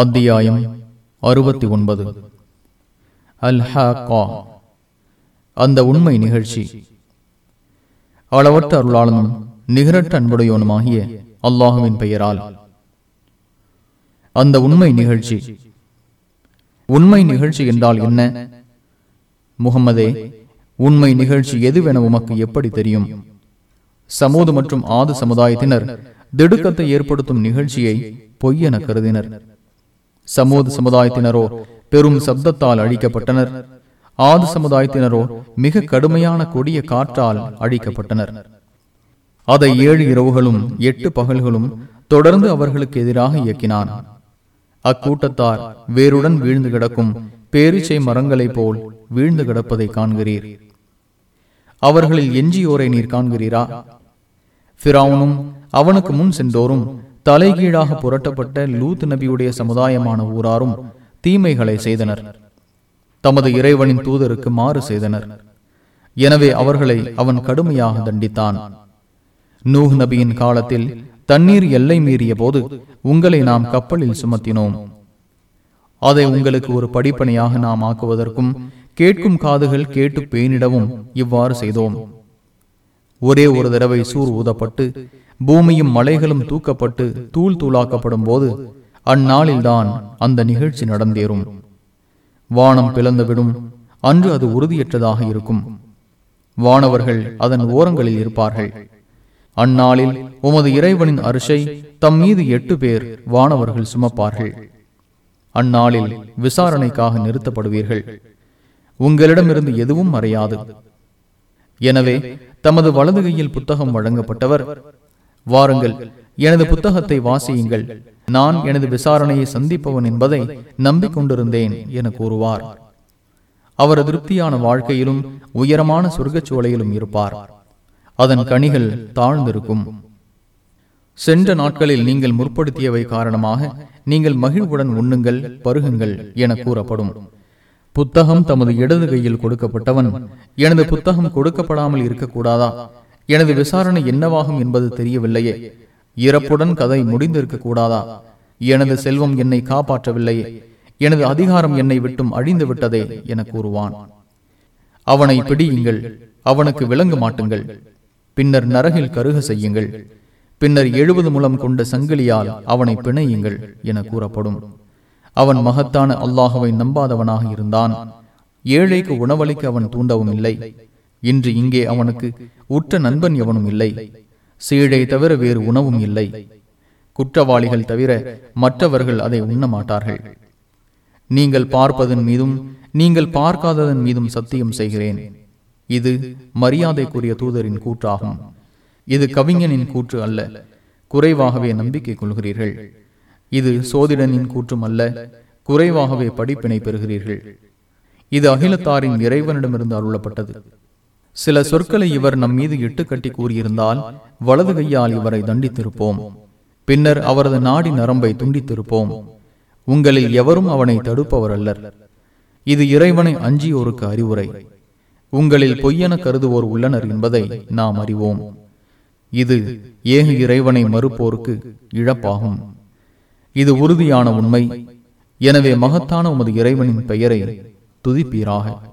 அத்தியாயம் அறுபத்தி ஒன்பது. அல் ஹா அந்த உண்மை நிகழ்ச்சி. அளவற்ற அருளாளனும் நிகரற்ற அன்புடையவனுமாகிய அல்லாஹுவின் பெயரால். அந்த உண்மை நிகழ்ச்சி. உண்மை நிகழ்ச்சி என்றால் என்ன? முகமதே உண்மை நிகழ்ச்சி எதுவென உமக்கு எப்படி தெரியும்? சமூது மற்றும் ஆது சமுதாயத்தினர் திடுக்கத்தை ஏற்படுத்தும் நிகழ்ச்சியை பொய்யென கருதினர். சமூக சமுதாயத்தினரோ பெரும் சப்தத்தால் அழிக்கப்பட்டனர். ஆது சமுதாயத்தினரோ மிக கடுமையான கொடிய காற்றால் அழிக்கப்பட்டனர். அதை ஏழு இரவுகளும் எட்டு பகல்களும் தொடர்ந்து அவர்களுக்கு எதிராக இயக்கினான். அக்கூட்டத்தார் வேருடன் வீழ்ந்து கிடக்கும் பேரிச்சை மரங்களைப் போல் வீழ்ந்து கிடப்பதை காண்கிறீர். அவர்களில் எஞ்சியோரை நீர் காண்கிறீரா? பிராவுனும் அவனுக்கு முன் சென்றோரும். தலைகீழாக புரட்டப்பட்ட லூத் நபியுடைய சமுதாயமான ஊராரும் தீமைகளை செய்தனர். தமது இறைவனின் தூதருக்கு மாறு செய்தனர். எனவே அவர்களை அவன் கடுமையாக தண்டித்தான். நூஹ் நபியின் காலத்தில் தண்ணீர் எல்லை மீறிய போது உங்களை நாம் கப்பலில் சுமத்தினோம். அதை உங்களுக்கு ஒரு படிப்பனையாக நாம் ஆக்குவதற்கும் கேட்கும் காதுகள் கேட்டு பேணிடவும் இவ்வாறு செய்தோம். ஒரே ஒரு தடவை சூர் ஊதப்பட்டு பூமியும் மலைகளும் தூக்கப்பட்டு தூள் தூளாக்கப்படும் போது அந்நாளில்தான் அந்த நிகழ்ச்சி நடந்தேறும். வானம் பிளந்துவிடும். அன்று அது உறுதியற்றதாக இருக்கும். வானவர்கள் அதன் ஓரங்களில் இருப்பார்கள். அந்நாளில் உமது இறைவனின் அரிசை தம் மீது எட்டு பேர் வானவர்கள் சுமப்பார்கள். அந்நாளில் விசாரணைக்காக நிறுத்தப்படுவீர்கள். உங்களிடமிருந்து எதுவும் மறையாது எனவே தமது வலது கையில் புத்தகம் வழங்கப்பட்டவர் வாருங்கள் எனது புத்தகத்தை வாசியுங்கள். நான் எனது விசாரணையை சந்திப்பவன் என்பதை நம்பிக்கொண்டிருந்தேன் என கூறுவார். அவர் திருப்தியான வாழ்க்கையிலும் உயரமான சொர்க்கச்சோலையிலும் இருப்பார். அதன் கனிகள் தாழ்ந்திருக்கும். சென்ற நாட்களில் நீங்கள் முற்படுத்தியவை காரணமாக நீங்கள் மகிழ்வுடன் உண்ணுங்கள் பருகுங்கள் என கூறப்படும். புத்தகம் தமது இடது கையில் கொடுக்கப்பட்டவன் எனது புத்தகம் கொடுக்கப்படாமல் இருக்கக்கூடாதா? எனது விசாரணை என்னவாகும் என்பது தெரியவில்லையே. இறப்புடன் கதை முடிந்திருக்க கூடாதா? எனது செல்வம் என்னை காப்பாற்றவில்லையே. எனது அதிகாரம் என்னை விட்டும் அழிந்து விட்டதே என கூறுவான். அவனை பிடியுங்கள். அவனுக்கு விளங்க மாட்டுங்கள். பின்னர் நரகில் கருக செய்யுங்கள். பின்னர் எழுபது முலம் கொண்ட சங்கிலியால் அவனை பிணையுங்கள் என கூறப்படும். அவன் மகத்தான அல்லாஹுவை நம்பாதவனாக இருந்தான். ஏழைக்கு உணவளிக்க அவன் தூண்டவும் இல்லை. இன்று இங்கே அவனுக்கு உற்ற நண்பன் எவனும் இல்லை. சீழை தவிர வேறு உணவும் இல்லை. குற்றவாளிகள் தவிர மற்றவர்கள் அதை உண்ண மாட்டார்கள். நீங்கள் பார்ப்பதன் மீதும் நீங்கள் பார்க்காததன் மீதும் சத்தியம் செய்கிறேன். இது மரியாதைக்குரிய தூதரின் கூற்றாகும். இது கவிஞனின் கூற்று அல்ல. குறைவாகவே நம்பிக்கை கொள்கிறீர்கள். இது சோதிடனின் கூற்றும் அல்ல. குறைவாகவே படிப்பினை பெறுகிறீர்கள். இது அகிலத்தாரின் இறைவனிடமிருந்து அருளப்பட்டது. சில சொற்களை இவர் நம் மீது இட்டு கட்டி கூறியிருந்தால் வலது கையால் இவரை தண்டித்திருப்போம். பின்னர் அவரது நாடி நரம்பை துண்டித்திருப்போம். உங்களில் எவரும் அவனை தடுப்பவர் அல்லர் இது இறைவனை அஞ்சியோருக்கு அறிவுரை. உங்களில் பொய்யென கருதுவோர் உள்ளனர் என்பதை நாம் அறிவோம். இது ஏக இறைவனை மறுப்போருக்கு இழப்பாகும். இது உறுதியான உண்மை. எனவே மகத்தான உமது இறைவனின் பெயரை துதிப்பீராக.